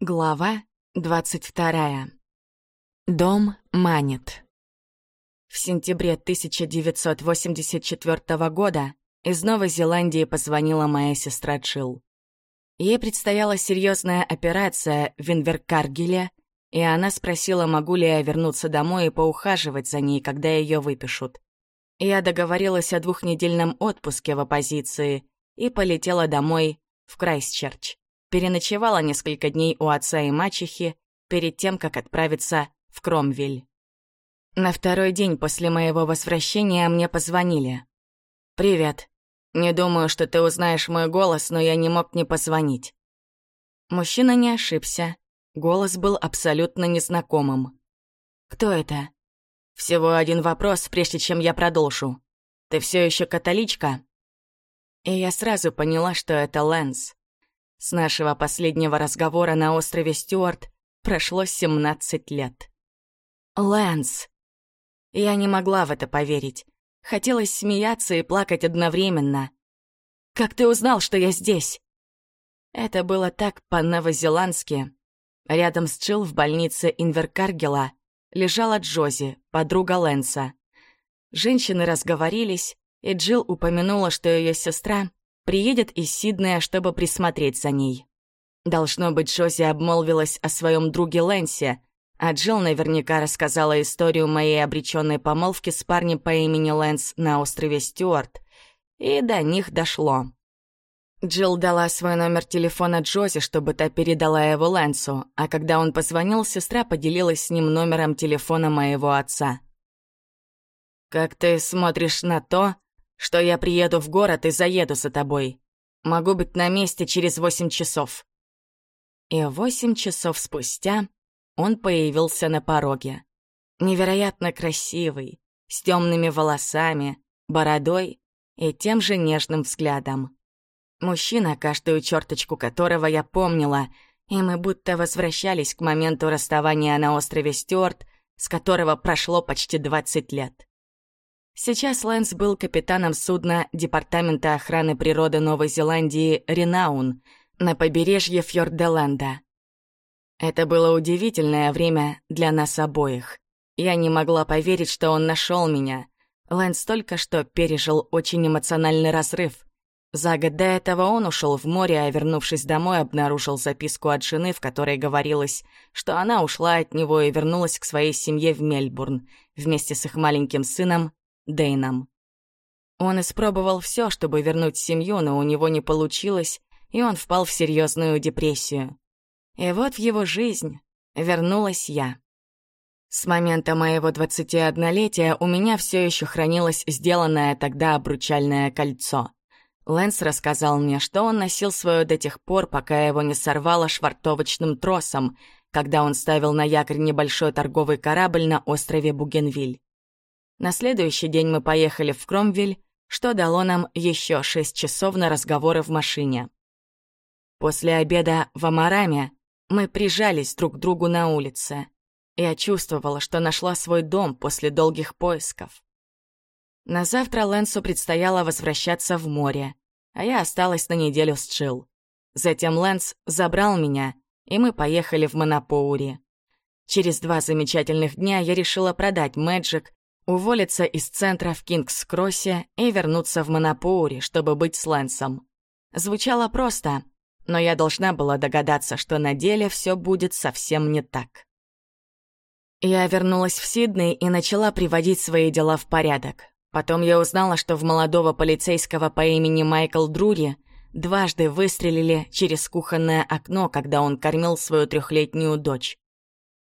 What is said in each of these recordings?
Глава 22. Дом манит. В сентябре 1984 года из Новой Зеландии позвонила моя сестра Джилл. Ей предстояла серьезная операция в Инверкаргеле, и она спросила, могу ли я вернуться домой и поухаживать за ней, когда ее выпишут. Я договорилась о двухнедельном отпуске в оппозиции и полетела домой в Крайстчерч. Переночевала несколько дней у отца и мачехи перед тем, как отправиться в Кромвель. На второй день после моего возвращения мне позвонили. «Привет. Не думаю, что ты узнаешь мой голос, но я не мог не позвонить». Мужчина не ошибся. Голос был абсолютно незнакомым. «Кто это?» «Всего один вопрос, прежде чем я продолжу. Ты все еще католичка?» И я сразу поняла, что это Лэнс. С нашего последнего разговора на острове Стюарт прошло 17 лет. Лэнс. Я не могла в это поверить. Хотелось смеяться и плакать одновременно. «Как ты узнал, что я здесь?» Это было так по-новозеландски. Рядом с Джилл в больнице Инверкаргела лежала Джози, подруга Лэнса. Женщины разговорились, и Джилл упомянула, что ее сестра приедет из Сиднея, чтобы присмотреть за ней. Должно быть, Джози обмолвилась о своем друге Лэнсе, а Джилл наверняка рассказала историю моей обреченной помолвки с парнем по имени Лэнс на острове Стюарт. И до них дошло. Джилл дала свой номер телефона Джози, чтобы та передала его Лэнсу, а когда он позвонил, сестра поделилась с ним номером телефона моего отца. «Как ты смотришь на то, что я приеду в город и заеду за тобой. Могу быть на месте через восемь часов». И восемь часов спустя он появился на пороге. Невероятно красивый, с темными волосами, бородой и тем же нежным взглядом. Мужчина, каждую черточку которого я помнила, и мы будто возвращались к моменту расставания на острове Стюарт, с которого прошло почти 20 лет. Сейчас Лэнс был капитаном судна Департамента охраны природы Новой Зеландии «Ренаун» на побережье Фьорделанда. Это было удивительное время для нас обоих. Я не могла поверить, что он нашел меня. Лэнс только что пережил очень эмоциональный разрыв. За год до этого он ушел в море, а вернувшись домой, обнаружил записку от жены, в которой говорилось, что она ушла от него и вернулась к своей семье в Мельбурн вместе с их маленьким сыном Дэйном. Он испробовал все, чтобы вернуть семью, но у него не получилось, и он впал в серьезную депрессию. И вот в его жизнь вернулась я. С момента моего 21-летия у меня все еще хранилось сделанное тогда обручальное кольцо. Лэнс рассказал мне, что он носил свое до тех пор, пока его не сорвало швартовочным тросом, когда он ставил на якорь небольшой торговый корабль на острове Бугенвиль. На следующий день мы поехали в Кромвель, что дало нам еще шесть часов на разговоры в машине. После обеда в Амараме мы прижались друг к другу на улице. Я чувствовала, что нашла свой дом после долгих поисков. На завтра Лэнсу предстояло возвращаться в море, а я осталась на неделю с Джилл. Затем Лэнс забрал меня, и мы поехали в Монопоури. Через два замечательных дня я решила продать Мэджик уволиться из центра в Кингс-Кроссе и вернуться в Монопоури, чтобы быть с Лэнсом. Звучало просто, но я должна была догадаться, что на деле все будет совсем не так. Я вернулась в Сидней и начала приводить свои дела в порядок. Потом я узнала, что в молодого полицейского по имени Майкл Друри дважды выстрелили через кухонное окно, когда он кормил свою трехлетнюю дочь.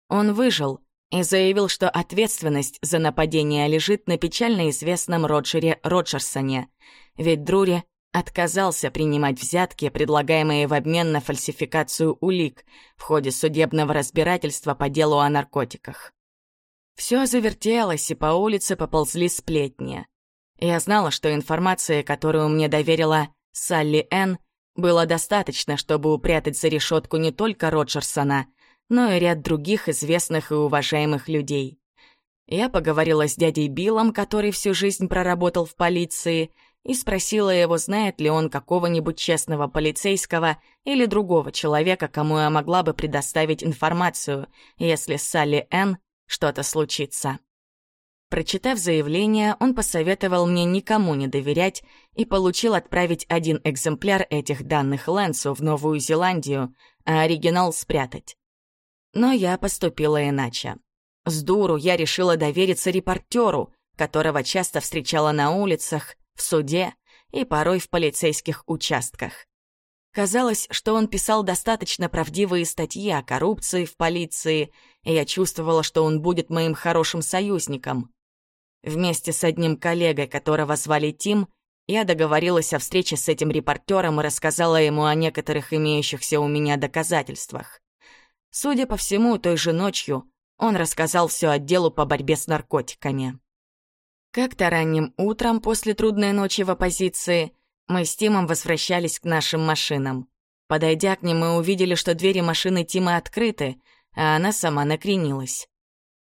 Он выжил, и заявил, что ответственность за нападение лежит на печально известном Роджере Роджерсоне, ведь Друри отказался принимать взятки, предлагаемые в обмен на фальсификацию улик в ходе судебного разбирательства по делу о наркотиках. Все завертелось, и по улице поползли сплетни. Я знала, что информации, которую мне доверила Салли Энн, было достаточно, чтобы упрятать за решетку не только Роджерсона, но и ряд других известных и уважаемых людей. Я поговорила с дядей Биллом, который всю жизнь проработал в полиции, и спросила его, знает ли он какого-нибудь честного полицейского или другого человека, кому я могла бы предоставить информацию, если с Салли Энн что-то случится. Прочитав заявление, он посоветовал мне никому не доверять и получил отправить один экземпляр этих данных Лэнсу в Новую Зеландию, а оригинал спрятать. Но я поступила иначе. С дуру я решила довериться репортеру, которого часто встречала на улицах, в суде и порой в полицейских участках. Казалось, что он писал достаточно правдивые статьи о коррупции в полиции, и я чувствовала, что он будет моим хорошим союзником. Вместе с одним коллегой, которого звали Тим, я договорилась о встрече с этим репортером и рассказала ему о некоторых имеющихся у меня доказательствах. Судя по всему, той же ночью он рассказал все отделу по борьбе с наркотиками. Как-то ранним утром после трудной ночи в оппозиции мы с Тимом возвращались к нашим машинам. Подойдя к ним, мы увидели, что двери машины Тима открыты, а она сама накренилась.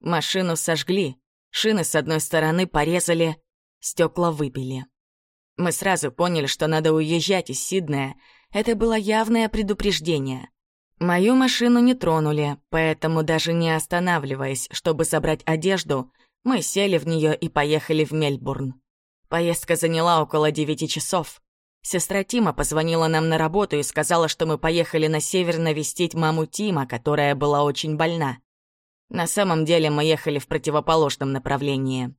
Машину сожгли, Шины с одной стороны порезали, стекла выбили. Мы сразу поняли, что надо уезжать из Сиднея. Это было явное предупреждение. Мою машину не тронули, поэтому даже не останавливаясь, чтобы забрать одежду, мы сели в нее и поехали в Мельбурн. Поездка заняла около девяти часов. Сестра Тима позвонила нам на работу и сказала, что мы поехали на север навестить маму Тима, которая была очень больна. На самом деле мы ехали в противоположном направлении.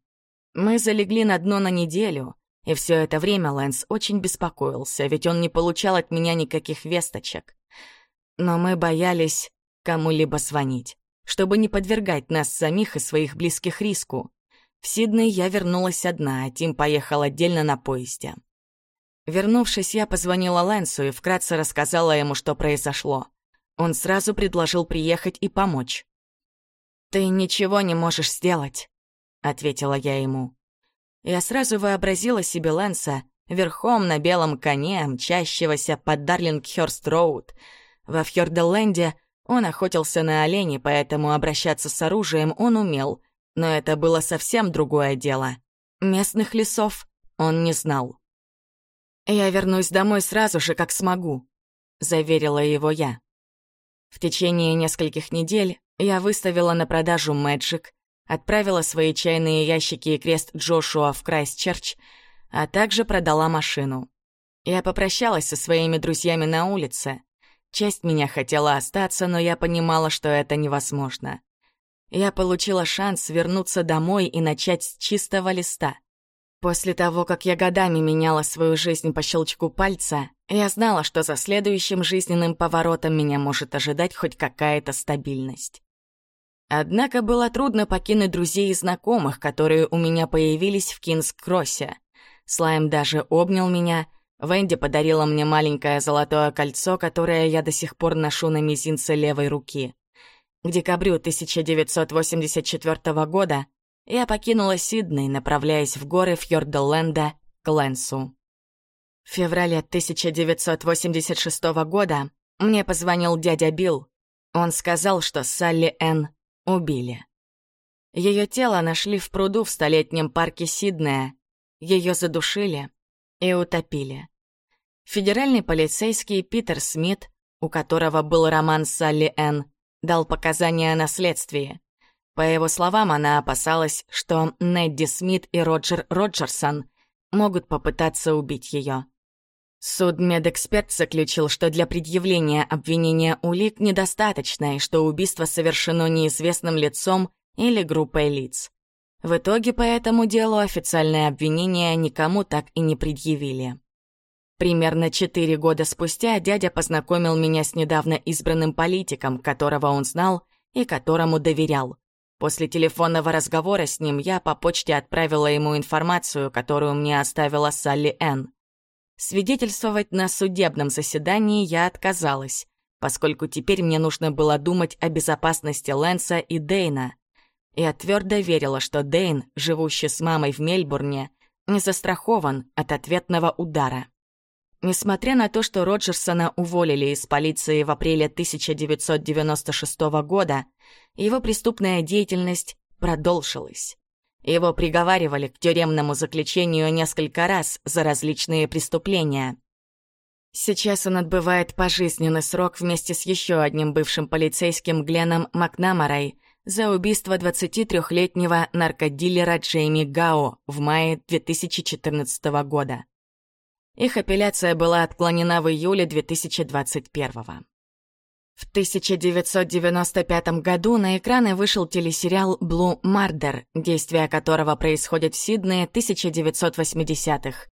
Мы залегли на дно на неделю, и все это время Лэнс очень беспокоился, ведь он не получал от меня никаких весточек. Но мы боялись кому-либо звонить, чтобы не подвергать нас самих и своих близких риску. В Сидней я вернулась одна, а Тим поехал отдельно на поезде. Вернувшись, я позвонила Лэнсу и вкратце рассказала ему, что произошло. Он сразу предложил приехать и помочь. «Ты ничего не можешь сделать», — ответила я ему. Я сразу вообразила себе Лэнса верхом на белом коне, мчащегося под Дарлингхёрст-Роуд. Во Фьорделленде он охотился на оленей, поэтому обращаться с оружием он умел, но это было совсем другое дело. Местных лесов он не знал. «Я вернусь домой сразу же, как смогу», — заверила его я. В течение нескольких недель я выставила на продажу Мэджик, отправила свои чайные ящики и крест Джошуа в Крайстчерч, а также продала машину. Я попрощалась со своими друзьями на улице. Часть меня хотела остаться, но я понимала, что это невозможно. Я получила шанс вернуться домой и начать с чистого листа. После того, как я годами меняла свою жизнь по щелчку пальца, я знала, что за следующим жизненным поворотом меня может ожидать хоть какая-то стабильность. Однако было трудно покинуть друзей и знакомых, которые у меня появились в Кингс-Кроссе. Слайм даже обнял меня. Венди подарила мне маленькое золотое кольцо, которое я до сих пор ношу на мизинце левой руки. К декабрю 1984 года я покинула Сидней, направляясь в горы Фьордоленда к Лэнсу. В феврале 1986 года мне позвонил дядя Билл. Он сказал, что Салли Энн убили. Ее тело нашли в пруду в столетнем парке Сиднея. Ее задушили и утопили. Федеральный полицейский Питер Смит, у которого был роман с Салли Энн, дал показания на следствии. По его словам, она опасалась, что Недди Смит и Роджер Роджерсон могут попытаться убить ее. Судмедэксперт заключил, что для предъявления обвинения улик недостаточно и что убийство совершено неизвестным лицом или группой лиц. В итоге по этому делу официальное обвинение никому так и не предъявили. Примерно четыре года спустя дядя познакомил меня с недавно избранным политиком, которого он знал и которому доверял. После телефонного разговора с ним я по почте отправила ему информацию, которую мне оставила Салли Энн. Свидетельствовать на судебном заседании я отказалась, поскольку теперь мне нужно было думать о безопасности Лэнса и Дейна. Я твердо верила, что Дейн, живущий с мамой в Мельбурне, не застрахован от ответного удара. Несмотря на то, что Роджерсона уволили из полиции в апреле 1996 года, его преступная деятельность продолжилась. Его приговаривали к тюремному заключению несколько раз за различные преступления. Сейчас он отбывает пожизненный срок вместе с еще одним бывшим полицейским Гленном Макнамарой за убийство 23-летнего наркодилера Джейми Гао в мае 2014 года. Их апелляция была отклонена в июле 2021 года. В 1995 году на экраны вышел телесериал «Блу Мардер», действие которого происходит в Сиднее 1980-х.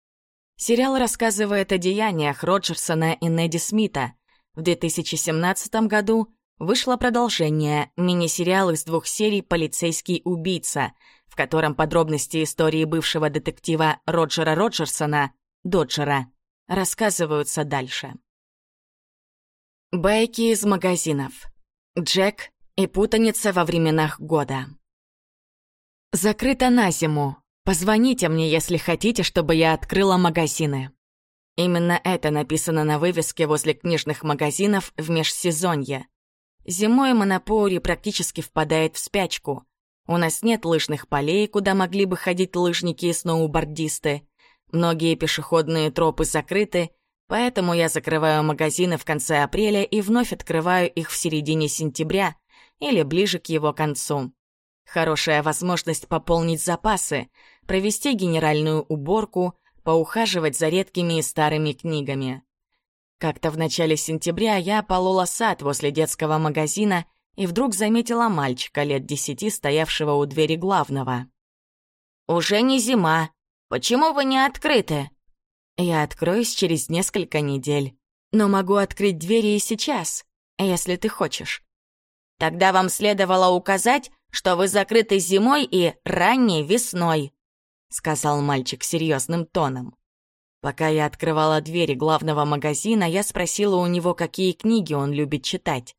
Сериал рассказывает о деяниях Роджерсона и Неди Смита. В 2017 году вышло продолжение, мини-сериал из двух серий «Полицейский убийца», в котором подробности истории бывшего детектива Роджера Роджерсона, Доджера, рассказываются дальше. Байки из магазинов. Джек и путаница во временах года. Закрыто на зиму. Позвоните мне, если хотите, чтобы я открыла магазины. Именно это написано на вывеске возле книжных магазинов в межсезонье. Зимой Монопоури практически впадает в спячку. У нас нет лыжных полей, куда могли бы ходить лыжники и сноубордисты. Многие пешеходные тропы закрыты — Поэтому я закрываю магазины в конце апреля и вновь открываю их в середине сентября или ближе к его концу. Хорошая возможность пополнить запасы, провести генеральную уборку, поухаживать за редкими и старыми книгами. Как-то в начале сентября я полола сад возле детского магазина и вдруг заметила мальчика лет десяти, стоявшего у двери главного. «Уже не зима. Почему вы не открыты?» Я откроюсь через несколько недель. Но могу открыть двери и сейчас, если ты хочешь. Тогда вам следовало указать, что вы закрыты зимой и ранней весной, сказал мальчик серьезным тоном. Пока я открывала двери главного магазина, я спросила у него, какие книги он любит читать.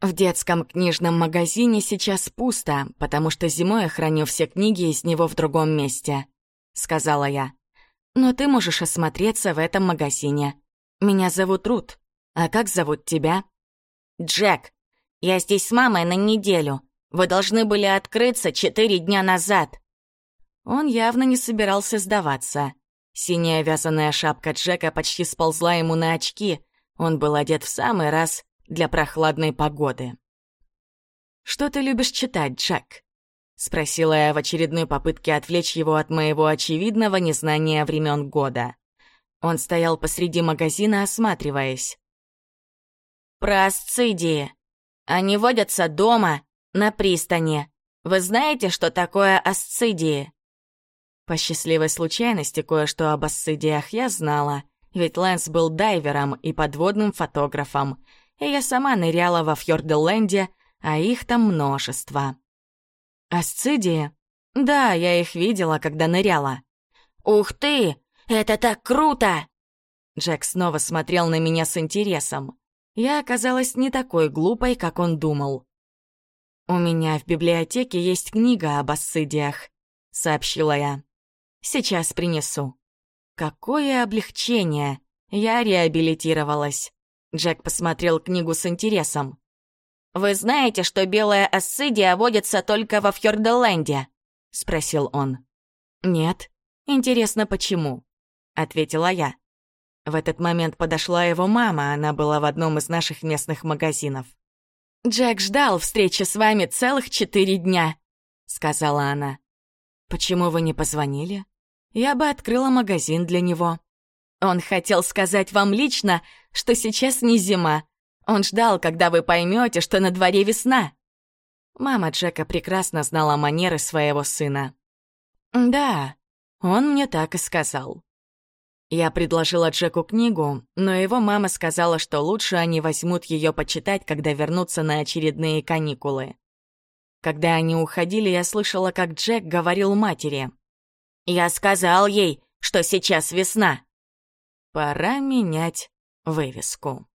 В детском книжном магазине сейчас пусто, потому что зимой я храню все книги из него в другом месте, сказала я. Но ты можешь осмотреться в этом магазине. Меня зовут Рут. А как зовут тебя? Джек. Я здесь с мамой на неделю. Вы должны были открыться четыре дня назад. Он явно не собирался сдаваться. Синяя вязаная шапка Джека почти сползла ему на очки. Он был одет в самый раз для прохладной погоды. «Что ты любишь читать, Джек?» — спросила я в очередной попытке отвлечь его от моего очевидного незнания времен года. Он стоял посреди магазина, осматриваясь. «Про асцидии. Они водятся дома, на пристани. Вы знаете, что такое асцидии?» По счастливой случайности кое-что об асцидиях я знала, ведь Лэнс был дайвером и подводным фотографом, и я сама ныряла во Фьорделенде, а их там множество. «Асцидии?» «Да, я их видела, когда ныряла». «Ух ты! Это так круто!» Джек снова смотрел на меня с интересом. Я оказалась не такой глупой, как он думал. «У меня в библиотеке есть книга об ассидиях», — сообщила я. «Сейчас принесу». Какое облегчение! Я реабилитировалась. Джек посмотрел книгу с интересом. «Вы знаете, что белая ассидия водится только во Фьорделенде?» — спросил он. «Нет. Интересно, почему?» — ответила я. В этот момент подошла его мама, она была в одном из наших местных магазинов. «Джек ждал встречи с вами целых четыре дня», — сказала она. «Почему вы не позвонили? Я бы открыла магазин для него. Он хотел сказать вам лично, что сейчас не зима, он ждал, когда вы поймете, что на дворе весна. Мама Джека прекрасно знала манеры своего сына. Да, он мне так и сказал. Я предложила Джеку книгу, но его мама сказала, что лучше они возьмут ее почитать, когда вернутся на очередные каникулы. Когда они уходили, я слышала, как Джек говорил матери. «Я сказал ей, что сейчас весна». Пора менять вывеску.